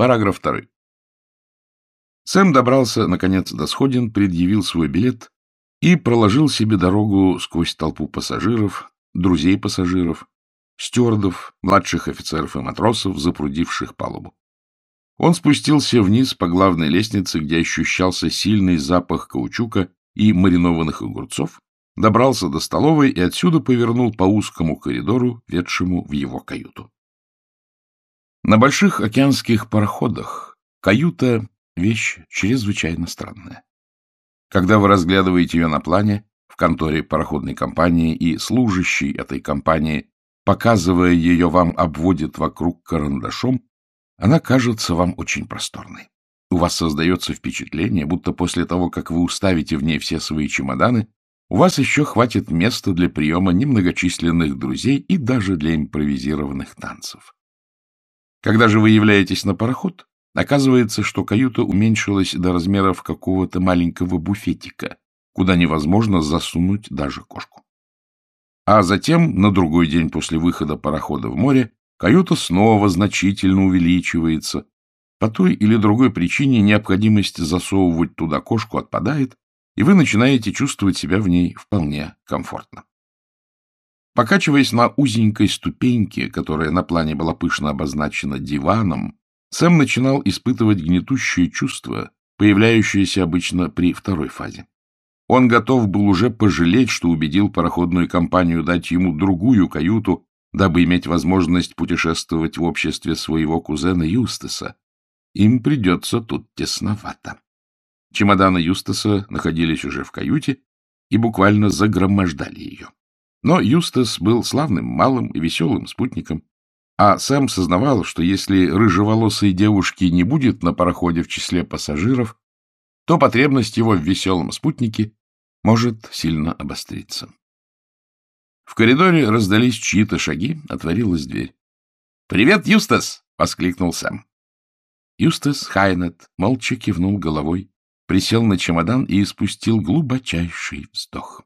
Параграф 2. Сэм добрался, наконец, до сходин, предъявил свой билет и проложил себе дорогу сквозь толпу пассажиров, друзей пассажиров, стюардов, младших офицеров и матросов, запрудивших палубу. Он спустился вниз по главной лестнице, где ощущался сильный запах каучука и маринованных огурцов, добрался до столовой и отсюда повернул по узкому коридору, ведшему в его каюту. На больших океанских пароходах каюта — вещь чрезвычайно странная. Когда вы разглядываете ее на плане, в конторе пароходной компании, и служащий этой компании, показывая ее вам, обводит вокруг карандашом, она кажется вам очень просторной. У вас создается впечатление, будто после того, как вы уставите в ней все свои чемоданы, у вас еще хватит места для приема немногочисленных друзей и даже для импровизированных танцев. Когда же вы являетесь на пароход, оказывается, что каюта уменьшилась до размеров какого-то маленького буфетика, куда невозможно засунуть даже кошку. А затем, на другой день после выхода парохода в море, каюта снова значительно увеличивается. По той или другой причине необходимость засовывать туда кошку отпадает, и вы начинаете чувствовать себя в ней вполне комфортно. Покачиваясь на узенькой ступеньке, которая на плане была пышно обозначена диваном, Сэм начинал испытывать гнетущее чувство, появляющееся обычно при второй фазе. Он готов был уже пожалеть, что убедил пароходную компанию дать ему другую каюту, дабы иметь возможность путешествовать в обществе своего кузена Юстаса. Им придется тут тесновато. Чемоданы Юстаса находились уже в каюте и буквально загромождали ее. Но Юстас был славным, малым и веселым спутником, а сам сознавал, что если рыжеволосой девушки не будет на пароходе в числе пассажиров, то потребность его в веселом спутнике может сильно обостриться. В коридоре раздались чьи-то шаги, отворилась дверь. «Привет, Юстас!» — воскликнул Сэм. Юстас Хайнет молча кивнул головой, присел на чемодан и испустил глубочайший вздох.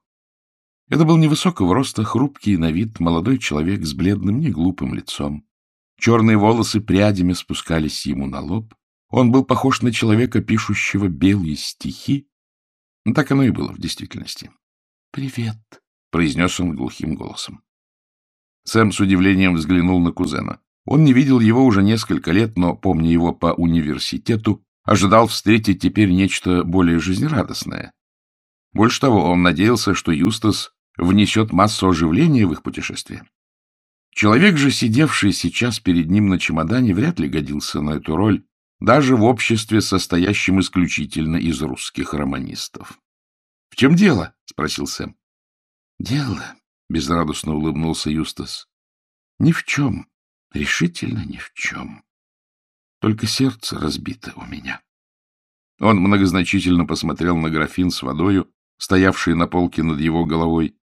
Это был невысокого роста, хрупкий на вид молодой человек с бледным, неглупым лицом. Черные волосы прядями спускались ему на лоб. Он был похож на человека, пишущего белые стихи. Но так оно и было в действительности. «Привет», — произнес он глухим голосом. Сэм с удивлением взглянул на кузена. Он не видел его уже несколько лет, но, помня его по университету, ожидал встретить теперь нечто более жизнерадостное. Больше того, он надеялся, что Юстас внесет массу оживления в их путешествие. Человек же, сидевший сейчас перед ним на чемодане, вряд ли годился на эту роль, даже в обществе, состоящем исключительно из русских романистов. — В чем дело? — спросил Сэм. — Дело, — безрадостно улыбнулся Юстас. — Ни в чем, решительно ни в чем. Только сердце разбито у меня. Он многозначительно посмотрел на графин с водою, стоявший на полке над его головой,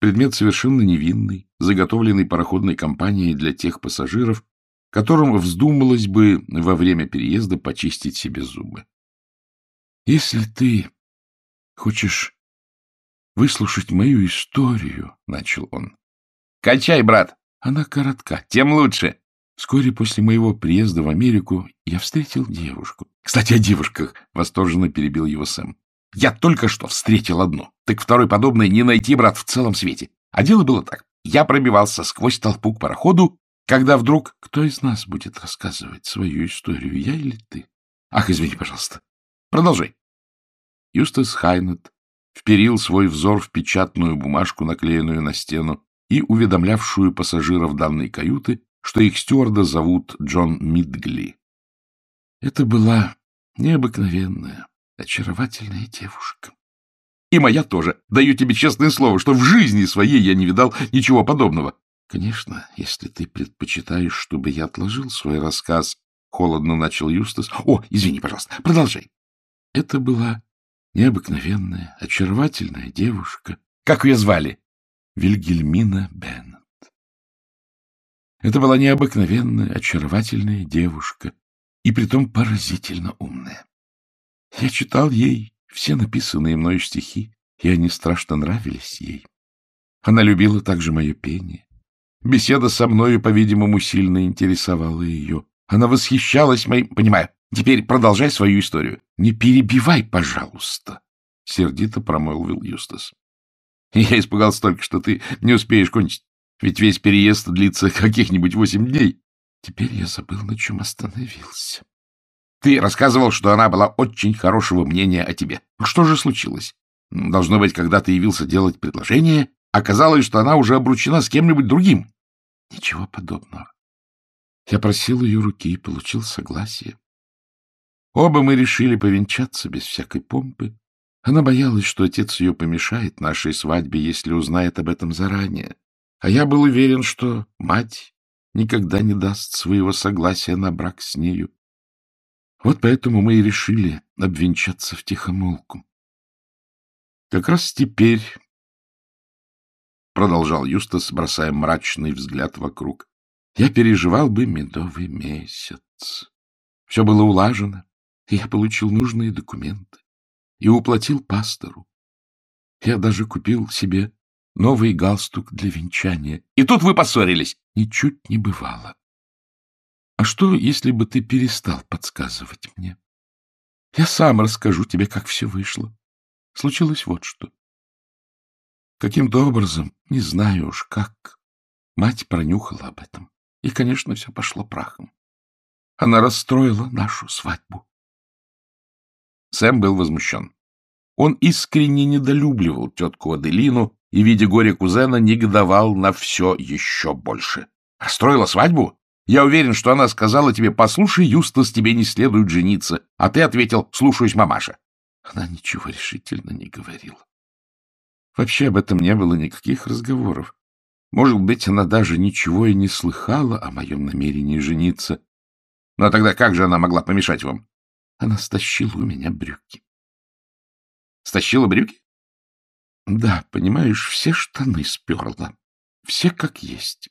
Предмет совершенно невинный, заготовленный пароходной компанией для тех пассажиров, которым вздумалось бы во время переезда почистить себе зубы. «Если ты хочешь выслушать мою историю, — начал он. — Качай, брат! Она коротка, тем лучше. Вскоре после моего приезда в Америку я встретил девушку. Кстати, о девушках, — восторженно перебил его Сэм. Я только что встретил одну. Так второй подобной не найти, брат, в целом свете. А дело было так. Я пробивался сквозь толпу к пароходу, когда вдруг... Кто из нас будет рассказывать свою историю, я или ты? Ах, извини, пожалуйста. Продолжай. Юстас Хайнет вперил свой взор в печатную бумажку, наклеенную на стену, и уведомлявшую пассажиров данной каюты, что их стюарда зовут Джон Мидгли. Это была необыкновенная, очаровательная девушка. И моя тоже. Даю тебе честное слово, что в жизни своей я не видал ничего подобного. Конечно, если ты предпочитаешь, чтобы я отложил свой рассказ, холодно начал Юстас. О, извини, пожалуйста, продолжай. Это была необыкновенная, очаровательная девушка. Как ее звали? Вильгельмина Беннет. Это была необыкновенная, очаровательная девушка, и притом поразительно умная. Я читал ей все написанные мною стихи, и они страшно нравились ей. Она любила также мое пение. Беседа со мною, по-видимому, сильно интересовала ее. Она восхищалась моим... Понимаю. Теперь продолжай свою историю. Не перебивай, пожалуйста, — сердито промолвил Юстас. Я испугался только, что ты не успеешь кончить. Ведь весь переезд длится каких-нибудь восемь дней. Теперь я забыл, на чем остановился. Ты рассказывал, что она была очень хорошего мнения о тебе. Что же случилось? Должно быть, когда ты явился делать предложение, оказалось, что она уже обручена с кем-нибудь другим. Ничего подобного. Я просил ее руки и получил согласие. Оба мы решили повенчаться без всякой помпы. Она боялась, что отец ее помешает нашей свадьбе, если узнает об этом заранее. А я был уверен, что мать никогда не даст своего согласия на брак с нею. Вот поэтому мы и решили обвенчаться в тихомолку. Как раз теперь, — продолжал Юстас, бросая мрачный взгляд вокруг, — я переживал бы медовый месяц. Все было улажено, и я получил нужные документы и уплатил пастору. Я даже купил себе новый галстук для венчания. И тут вы поссорились. Ничуть не бывало. А что, если бы ты перестал подсказывать мне? Я сам расскажу тебе, как все вышло. Случилось вот что. Каким-то образом, не знаю уж как, мать пронюхала об этом. И, конечно, все пошло прахом. Она расстроила нашу свадьбу. Сэм был возмущен. Он искренне недолюбливал тетку Аделину и, видя горе кузена, негодовал на все еще больше. «Расстроила свадьбу? Я уверен, что она сказала тебе, послушай, Юстас, тебе не следует жениться, а ты ответил, слушаюсь, мамаша». Она ничего решительно не говорила. Вообще об этом не было никаких разговоров. Может быть, она даже ничего и не слыхала о моем намерении жениться. Но ну, а тогда как же она могла помешать вам? Она стащила у меня брюки. Стащила брюки? Да, понимаешь, все штаны сперла. Все как есть.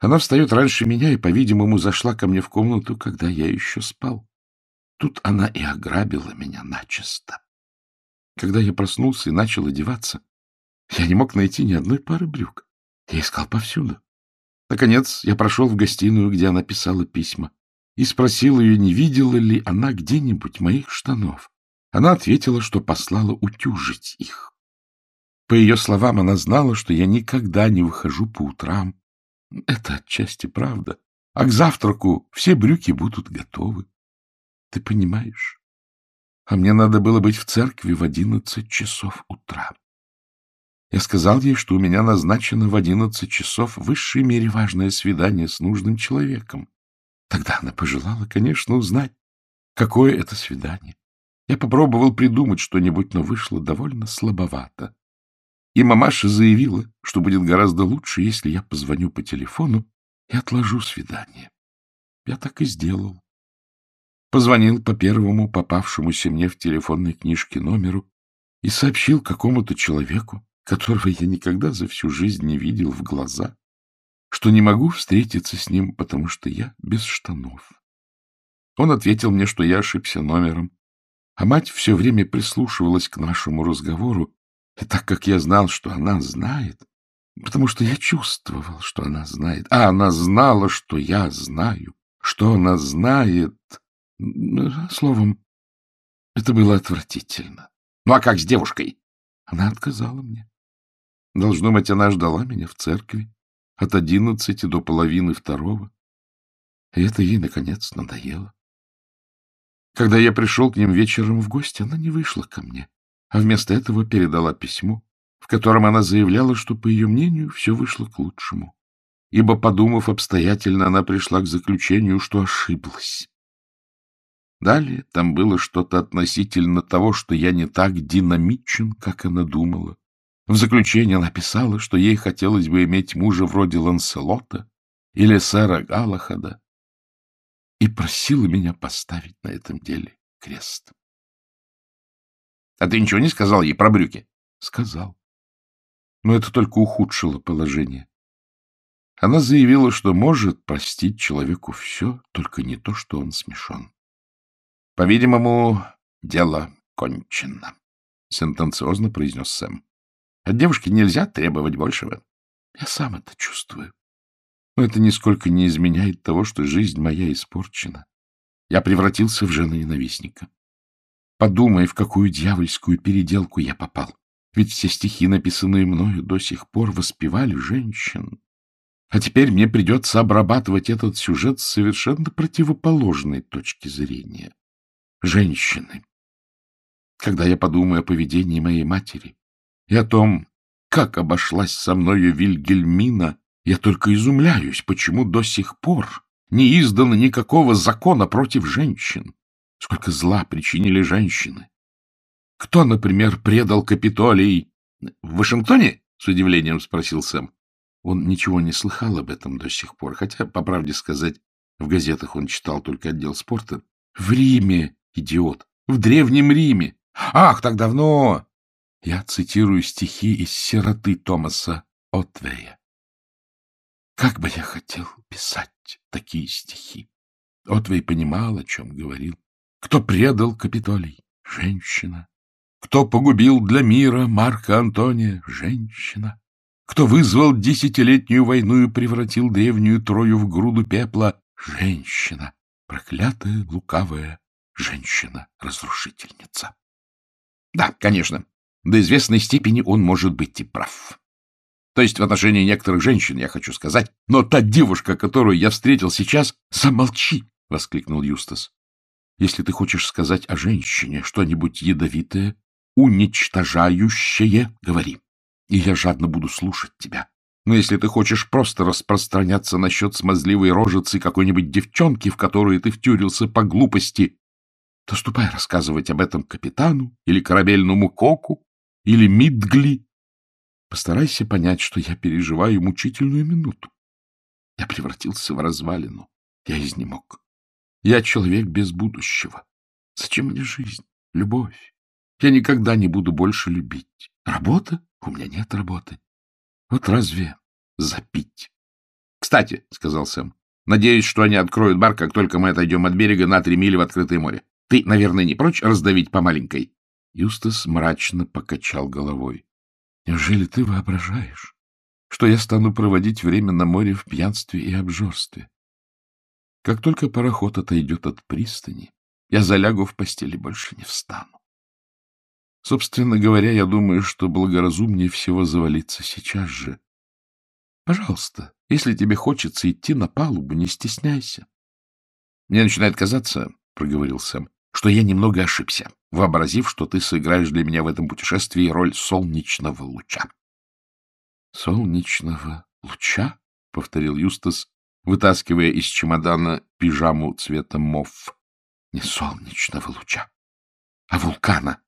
Она встает раньше меня и, по-видимому, зашла ко мне в комнату, когда я еще спал. Тут она и ограбила меня начисто. Когда я проснулся и начал одеваться, я не мог найти ни одной пары брюк. Я искал повсюду. Наконец я прошел в гостиную, где она писала письма, и спросил ее, не видела ли она где-нибудь моих штанов. Она ответила, что послала утюжить их. По ее словам, она знала, что я никогда не выхожу по утрам. Это отчасти правда. А к завтраку все брюки будут готовы. Ты понимаешь? А мне надо было быть в церкви в одиннадцать часов утра. Я сказал ей, что у меня назначено в одиннадцать часов в высшей мере важное свидание с нужным человеком. Тогда она пожелала, конечно, узнать, какое это свидание. Я попробовал придумать что-нибудь, но вышло довольно слабовато. И мамаша заявила, что будет гораздо лучше, если я позвоню по телефону и отложу свидание. Я так и сделал. Позвонил по первому попавшемуся мне в телефонной книжке номеру и сообщил какому-то человеку, которого я никогда за всю жизнь не видел в глаза, что не могу встретиться с ним, потому что я без штанов. Он ответил мне, что я ошибся номером, а мать все время прислушивалась к нашему разговору так как я знал, что она знает, потому что я чувствовал, что она знает, а она знала, что я знаю, что она знает, словом, это было отвратительно. Ну а как с девушкой? Она отказала мне. Должно быть, она ждала меня в церкви от одиннадцати до половины второго. И это ей, наконец, надоело. Когда я пришел к ним вечером в гости, она не вышла ко мне а вместо этого передала письмо, в котором она заявляла, что, по ее мнению, все вышло к лучшему, ибо, подумав обстоятельно, она пришла к заключению, что ошиблась. Далее там было что-то относительно того, что я не так динамичен, как она думала. В заключение она писала, что ей хотелось бы иметь мужа вроде Ланселота или сэра Галахада, и просила меня поставить на этом деле крест. А ты ничего не сказал ей про брюки? Сказал. Но это только ухудшило положение. Она заявила, что может простить человеку все, только не то, что он смешон. По-видимому, дело кончено, — сентенциозно произнес Сэм. От девушки нельзя требовать большего. Я сам это чувствую. Но это нисколько не изменяет того, что жизнь моя испорчена. Я превратился в жену-ненавистника. Подумай, в какую дьявольскую переделку я попал. Ведь все стихи, написанные мною, до сих пор воспевали женщин. А теперь мне придется обрабатывать этот сюжет с совершенно противоположной точки зрения. Женщины. Когда я думаю о поведении моей матери и о том, как обошлась со мною Вильгельмина, я только изумляюсь, почему до сих пор не издано никакого закона против женщин. Сколько зла причинили женщины. Кто, например, предал Капитолий? В Вашингтоне? С удивлением спросил Сэм. Он ничего не слыхал об этом до сих пор, хотя, по правде сказать, в газетах он читал только отдел спорта. В Риме, идиот, в Древнем Риме. Ах, так давно! Я цитирую стихи из «Сироты» Томаса Отвея. Как бы я хотел писать такие стихи! Отвей понимал, о чем говорил. Кто предал Капитолий? Женщина. Кто погубил для мира Марка Антония? Женщина. Кто вызвал десятилетнюю войну и превратил древнюю Трою в груду пепла? Женщина. Проклятая, лукавая женщина-разрушительница. Да, конечно, до известной степени он может быть и прав. То есть в отношении некоторых женщин, я хочу сказать. Но та девушка, которую я встретил сейчас... — Замолчи! — воскликнул Юстас. — Если ты хочешь сказать о женщине что-нибудь ядовитое, уничтожающее, говори. И я жадно буду слушать тебя. Но если ты хочешь просто распространяться насчет смазливой рожицы какой-нибудь девчонки, в которую ты втюрился по глупости, то ступай рассказывать об этом капитану или корабельному коку или Мидгли. Постарайся понять, что я переживаю мучительную минуту. Я превратился в развалину. Я изнемог. Я человек без будущего. Зачем мне жизнь, любовь? Я никогда не буду больше любить. Работа? У меня нет работы. Вот разве запить? — Кстати, — сказал Сэм, — надеюсь, что они откроют бар, как только мы отойдем от берега на три мили в открытое море. Ты, наверное, не прочь раздавить по маленькой? Юстас мрачно покачал головой. — Неужели ты воображаешь, что я стану проводить время на море в пьянстве и обжорстве? Как только пароход отойдет от пристани, я залягу в постели больше не встану. Собственно говоря, я думаю, что благоразумнее всего завалиться сейчас же. Пожалуйста, если тебе хочется идти на палубу, не стесняйся. — Мне начинает казаться, — проговорил Сэм, — что я немного ошибся, вообразив, что ты сыграешь для меня в этом путешествии роль солнечного луча. — Солнечного луча? — повторил Юстас, вытаскивая из чемодана пижаму цвета мов. — Не солнечного луча, а вулкана.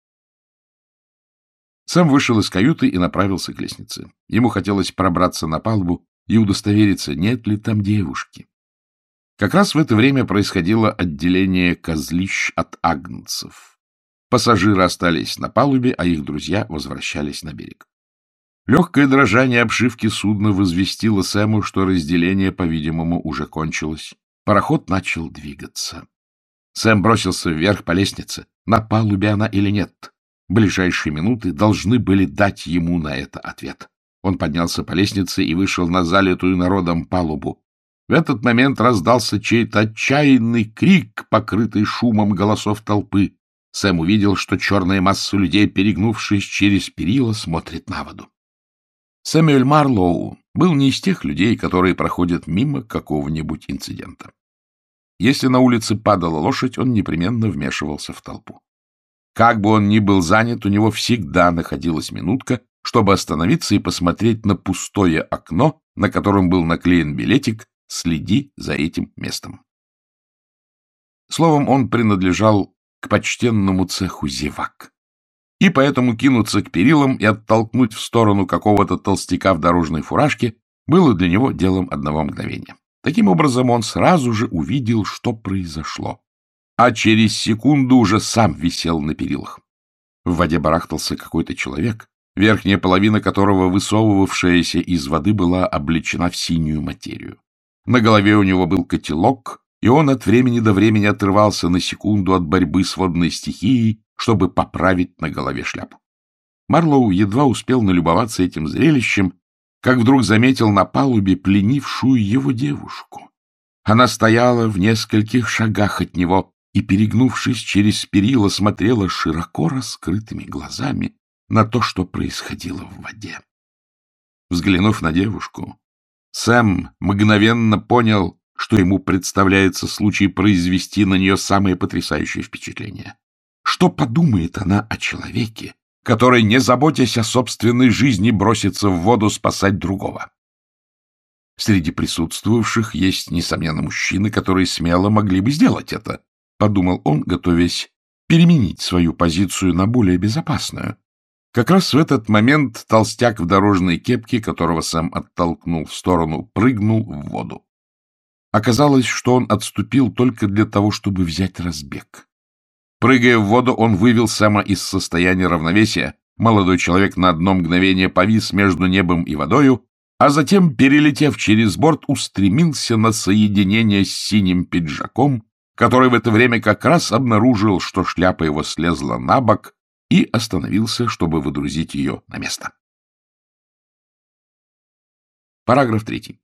Сэм вышел из каюты и направился к лестнице. Ему хотелось пробраться на палубу и удостовериться, нет ли там девушки. Как раз в это время происходило отделение козлищ от агнцев. Пассажиры остались на палубе, а их друзья возвращались на берег. Легкое дрожание обшивки судна возвестило Сэму, что разделение, по-видимому, уже кончилось. Пароход начал двигаться. Сэм бросился вверх по лестнице. На палубе она или нет? Ближайшие минуты должны были дать ему на это ответ. Он поднялся по лестнице и вышел на залитую народом палубу. В этот момент раздался чей-то отчаянный крик, покрытый шумом голосов толпы. Сэм увидел, что черная масса людей, перегнувшись через перила, смотрит на воду. Сэмюэль Марлоу был не из тех людей, которые проходят мимо какого-нибудь инцидента. Если на улице падала лошадь, он непременно вмешивался в толпу. Как бы он ни был занят, у него всегда находилась минутка, чтобы остановиться и посмотреть на пустое окно, на котором был наклеен билетик «Следи за этим местом». Словом, он принадлежал к почтенному цеху зевак. И поэтому кинуться к перилам и оттолкнуть в сторону какого-то толстяка в дорожной фуражке было для него делом одного мгновения. Таким образом, он сразу же увидел, что произошло а через секунду уже сам висел на перилах. В воде барахтался какой-то человек, верхняя половина которого, высовывавшаяся из воды, была облечена в синюю материю. На голове у него был котелок, и он от времени до времени отрывался на секунду от борьбы с водной стихией, чтобы поправить на голове шляпу. Марлоу едва успел налюбоваться этим зрелищем, как вдруг заметил на палубе пленившую его девушку. Она стояла в нескольких шагах от него и, перегнувшись через перила, смотрела широко раскрытыми глазами на то, что происходило в воде. Взглянув на девушку, Сэм мгновенно понял, что ему представляется случай произвести на нее самое потрясающее впечатление. Что подумает она о человеке, который, не заботясь о собственной жизни, бросится в воду спасать другого? Среди присутствовавших есть, несомненно, мужчины, которые смело могли бы сделать это, — подумал он, готовясь переменить свою позицию на более безопасную. Как раз в этот момент толстяк в дорожной кепке, которого сам оттолкнул в сторону, прыгнул в воду. Оказалось, что он отступил только для того, чтобы взять разбег. Прыгая в воду, он вывел Сэма из состояния равновесия. Молодой человек на одно мгновение повис между небом и водою, а затем, перелетев через борт, устремился на соединение с синим пиджаком, который в это время как раз обнаружил, что шляпа его слезла на бок и остановился, чтобы выдрузить ее на место. Параграф третий.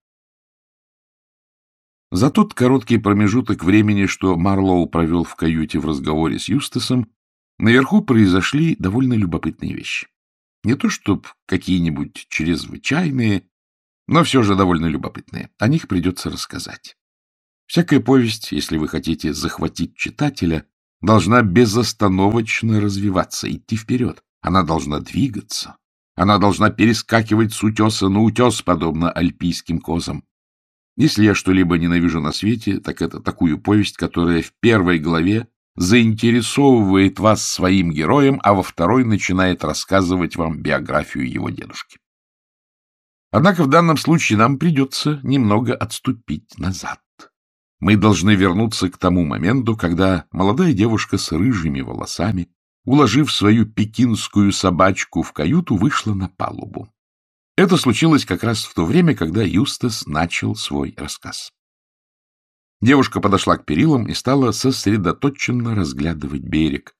За тот короткий промежуток времени, что Марлоу провел в каюте в разговоре с Юстасом, наверху произошли довольно любопытные вещи. Не то чтобы какие-нибудь чрезвычайные, но все же довольно любопытные. О них придется рассказать. Всякая повесть, если вы хотите захватить читателя, должна безостановочно развиваться, идти вперед. Она должна двигаться. Она должна перескакивать с утеса на утес, подобно альпийским козам. Если я что-либо ненавижу на свете, так это такую повесть, которая в первой главе заинтересовывает вас своим героем, а во второй начинает рассказывать вам биографию его дедушки. Однако в данном случае нам придется немного отступить назад. Мы должны вернуться к тому моменту, когда молодая девушка с рыжими волосами, уложив свою пекинскую собачку в каюту, вышла на палубу. Это случилось как раз в то время, когда Юстас начал свой рассказ. Девушка подошла к перилам и стала сосредоточенно разглядывать берег.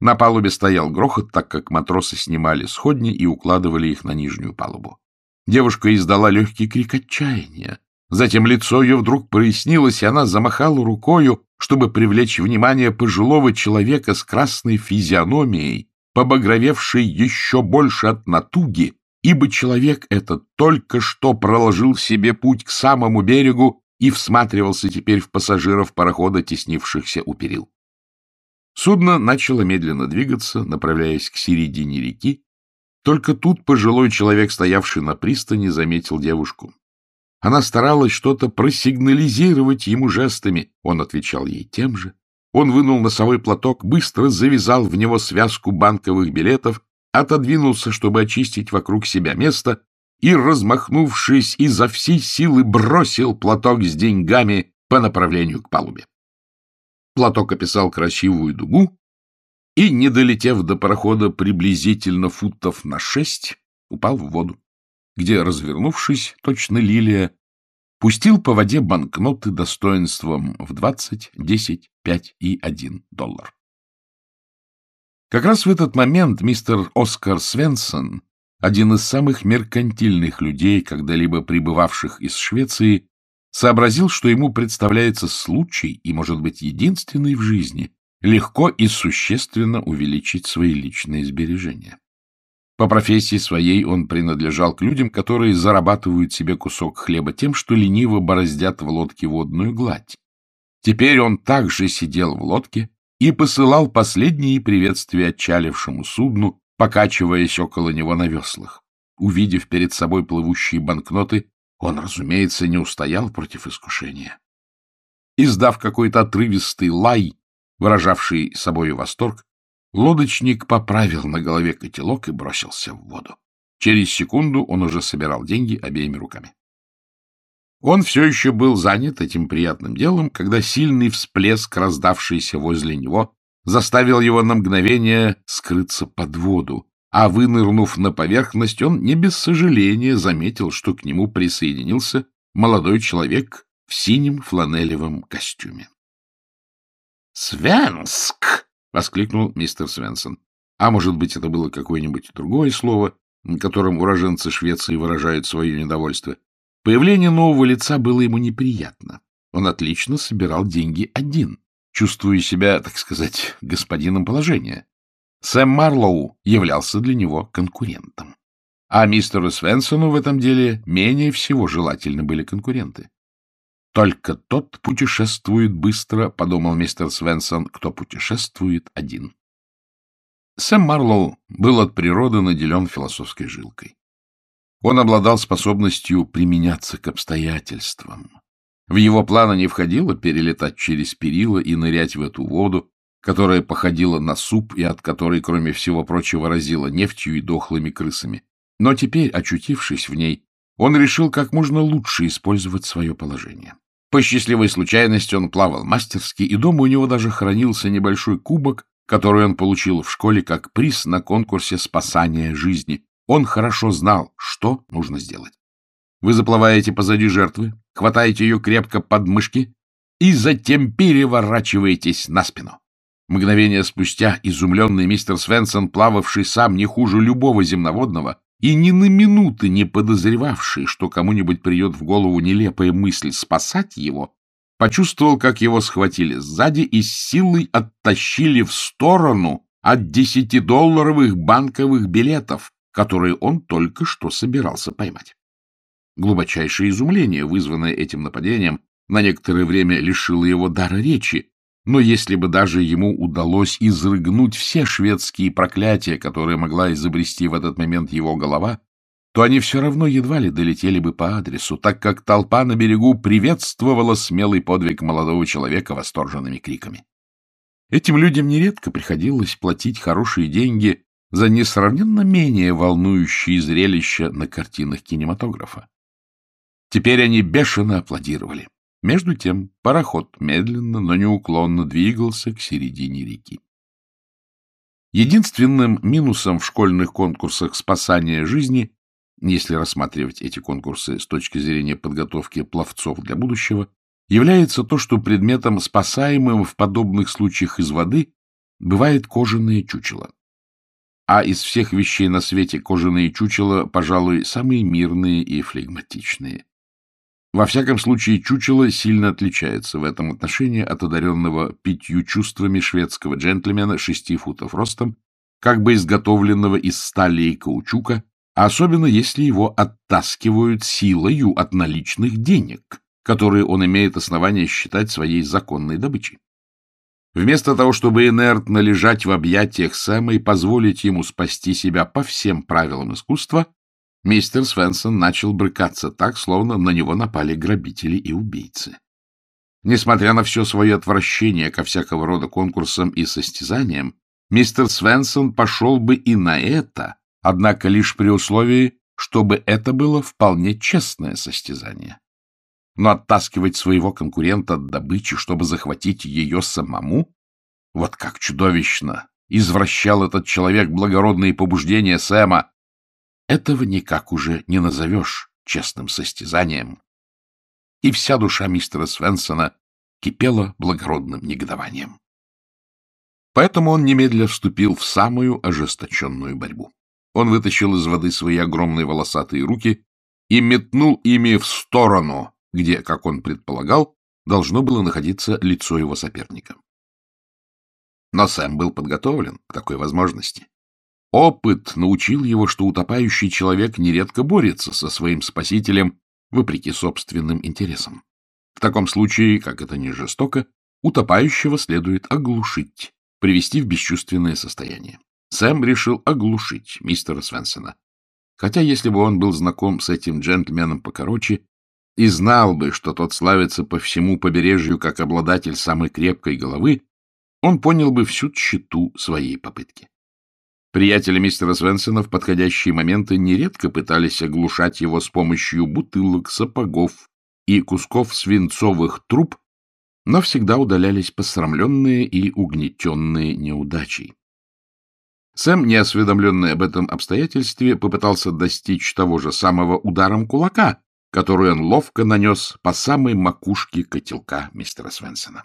На палубе стоял грохот, так как матросы снимали сходни и укладывали их на нижнюю палубу. Девушка издала легкий крик отчаяния. Затем лицо ее вдруг прояснилось, и она замахала рукою, чтобы привлечь внимание пожилого человека с красной физиономией, побагровевшей еще больше от натуги, ибо человек этот только что проложил себе путь к самому берегу и всматривался теперь в пассажиров парохода, теснившихся у перил. Судно начало медленно двигаться, направляясь к середине реки. Только тут пожилой человек, стоявший на пристани, заметил девушку. Она старалась что-то просигнализировать ему жестами. Он отвечал ей тем же. Он вынул носовой платок, быстро завязал в него связку банковых билетов отодвинулся, чтобы очистить вокруг себя место, и, размахнувшись изо всей силы, бросил платок с деньгами по направлению к палубе. Платок описал красивую дугу и, не долетев до парохода приблизительно футов на шесть, упал в воду, где, развернувшись, точно лилия, пустил по воде банкноты достоинством в двадцать, десять, пять и один доллар. Как раз в этот момент мистер Оскар Свенсон, один из самых меркантильных людей, когда-либо прибывавших из Швеции, сообразил, что ему представляется случай, и, может быть, единственный в жизни, легко и существенно увеличить свои личные сбережения. По профессии своей он принадлежал к людям, которые зарабатывают себе кусок хлеба тем, что лениво бороздят в лодке водную гладь. Теперь он также сидел в лодке, и посылал последние приветствия отчалившему судну, покачиваясь около него на веслах. Увидев перед собой плывущие банкноты, он, разумеется, не устоял против искушения. Издав какой-то отрывистый лай, выражавший собою восторг, лодочник поправил на голове котелок и бросился в воду. Через секунду он уже собирал деньги обеими руками. Он все еще был занят этим приятным делом, когда сильный всплеск, раздавшийся возле него, заставил его на мгновение скрыться под воду, а вынырнув на поверхность, он не без сожаления заметил, что к нему присоединился молодой человек в синем фланелевом костюме. «Свенск!» — воскликнул мистер Свенсон. А может быть, это было какое-нибудь другое слово, которым уроженцы Швеции выражают свое недовольство, появление нового лица было ему неприятно. Он отлично собирал деньги один, чувствуя себя, так сказать, господином положения. Сэм Марлоу являлся для него конкурентом. А мистеру Свенсону в этом деле менее всего желательны были конкуренты. «Только тот путешествует быстро», — подумал мистер Свенсон, — «кто путешествует один». Сэм Марлоу был от природы наделен философской жилкой. Он обладал способностью применяться к обстоятельствам. В его планы не входило перелетать через перила и нырять в эту воду, которая походила на суп и от которой, кроме всего прочего, разила нефтью и дохлыми крысами. Но теперь, очутившись в ней, он решил как можно лучше использовать свое положение. По счастливой случайности он плавал мастерски, и дома у него даже хранился небольшой кубок, который он получил в школе как приз на конкурсе спасания жизни. Он хорошо знал, что нужно сделать. Вы заплываете позади жертвы, хватаете ее крепко под мышки и затем переворачиваетесь на спину. Мгновение спустя изумленный мистер Свенсон, плававший сам не хуже любого земноводного, и ни на минуты не подозревавший, что кому-нибудь придет в голову нелепая мысль спасать его, почувствовал, как его схватили сзади и с силой оттащили в сторону от десятидолларовых банковых билетов, которые он только что собирался поймать. Глубочайшее изумление, вызванное этим нападением, на некоторое время лишило его дара речи, но если бы даже ему удалось изрыгнуть все шведские проклятия, которые могла изобрести в этот момент его голова, то они все равно едва ли долетели бы по адресу, так как толпа на берегу приветствовала смелый подвиг молодого человека восторженными криками. Этим людям нередко приходилось платить хорошие деньги за несравненно менее волнующие зрелища на картинах кинематографа. Теперь они бешено аплодировали. Между тем пароход медленно, но неуклонно двигался к середине реки. Единственным минусом в школьных конкурсах спасания жизни, если рассматривать эти конкурсы с точки зрения подготовки пловцов для будущего, является то, что предметом, спасаемым в подобных случаях из воды, бывает кожаное чучело. А из всех вещей на свете кожаные чучела, пожалуй, самые мирные и флегматичные. Во всяком случае, чучело сильно отличается в этом отношении от одаренного пятью чувствами шведского джентльмена шести футов ростом, как бы изготовленного из стали и каучука, а особенно если его оттаскивают силою от наличных денег, которые он имеет основание считать своей законной добычей. Вместо того, чтобы инертно лежать в объятиях Сэма и позволить ему спасти себя по всем правилам искусства, Мистер Свенсон начал брыкаться так, словно на него напали грабители и убийцы. Несмотря на все свое отвращение ко всякого рода конкурсам и состязаниям, мистер Свенсон пошел бы и на это, однако лишь при условии, чтобы это было вполне честное состязание. Но оттаскивать своего конкурента от добычи, чтобы захватить ее самому, вот как чудовищно извращал этот человек благородные побуждения Сэма, этого никак уже не назовешь честным состязанием. И вся душа мистера Свенсона кипела благородным негодованием. Поэтому он немедля вступил в самую ожесточенную борьбу. Он вытащил из воды свои огромные волосатые руки и метнул ими в сторону, где, как он предполагал, должно было находиться лицо его соперника. Но Сэм был подготовлен к такой возможности. Опыт научил его, что утопающий человек нередко борется со своим спасителем вопреки собственным интересам. В таком случае, как это не жестоко, утопающего следует оглушить, привести в бесчувственное состояние. Сэм решил оглушить мистера Свенсона. Хотя, если бы он был знаком с этим джентльменом покороче и знал бы, что тот славится по всему побережью как обладатель самой крепкой головы, он понял бы всю тщету своей попытки. Приятели мистера Свенсона в подходящие моменты нередко пытались оглушать его с помощью бутылок, сапогов и кусков свинцовых труб, но всегда удалялись посрамленные и угнетенные неудачей. Сэм, неосведомленный об этом обстоятельстве, попытался достичь того же самого ударом кулака, который он ловко нанес по самой макушке котелка мистера Свенсона.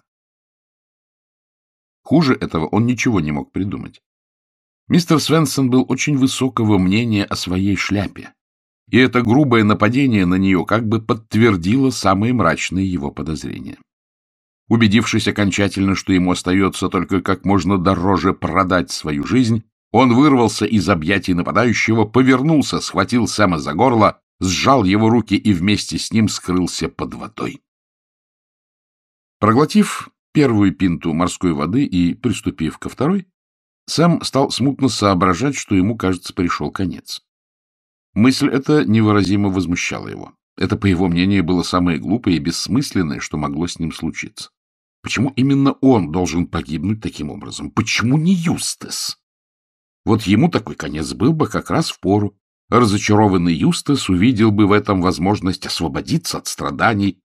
Хуже этого он ничего не мог придумать. Мистер Свенсон был очень высокого мнения о своей шляпе, и это грубое нападение на нее как бы подтвердило самые мрачные его подозрения. Убедившись окончательно, что ему остается только как можно дороже продать свою жизнь, он вырвался из объятий нападающего, повернулся, схватил Сэма за горло, сжал его руки и вместе с ним скрылся под водой. Проглотив первую пинту морской воды и приступив ко второй, Сэм стал смутно соображать, что ему, кажется, пришел конец. Мысль эта невыразимо возмущала его. Это, по его мнению, было самое глупое и бессмысленное, что могло с ним случиться. Почему именно он должен погибнуть таким образом? Почему не Юстес? Вот ему такой конец был бы как раз в пору. Разочарованный Юстес увидел бы в этом возможность освободиться от страданий.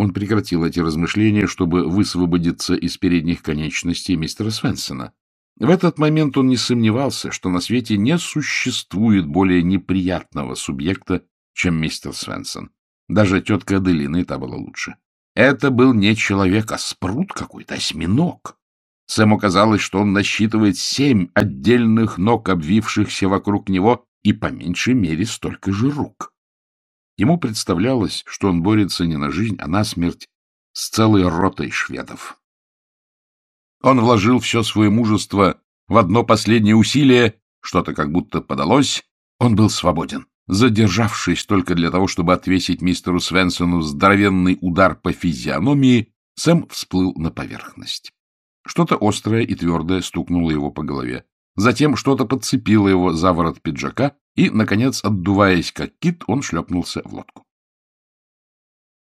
Он прекратил эти размышления, чтобы высвободиться из передних конечностей мистера Свенсона. В этот момент он не сомневался, что на свете не существует более неприятного субъекта, чем мистер Свенсон. Даже тетка Аделина и та была лучше. Это был не человек, а спрут какой-то, осьминог. Сэму казалось, что он насчитывает семь отдельных ног, обвившихся вокруг него, и по меньшей мере столько же рук. Ему представлялось, что он борется не на жизнь, а на смерть с целой ротой шведов. Он вложил все свое мужество в одно последнее усилие, что-то как будто подалось, он был свободен. Задержавшись только для того, чтобы отвесить мистеру Свенсону здоровенный удар по физиономии, Сэм всплыл на поверхность. Что-то острое и твердое стукнуло его по голове. Затем что-то подцепило его за ворот пиджака, и, наконец, отдуваясь как кит, он шлепнулся в лодку.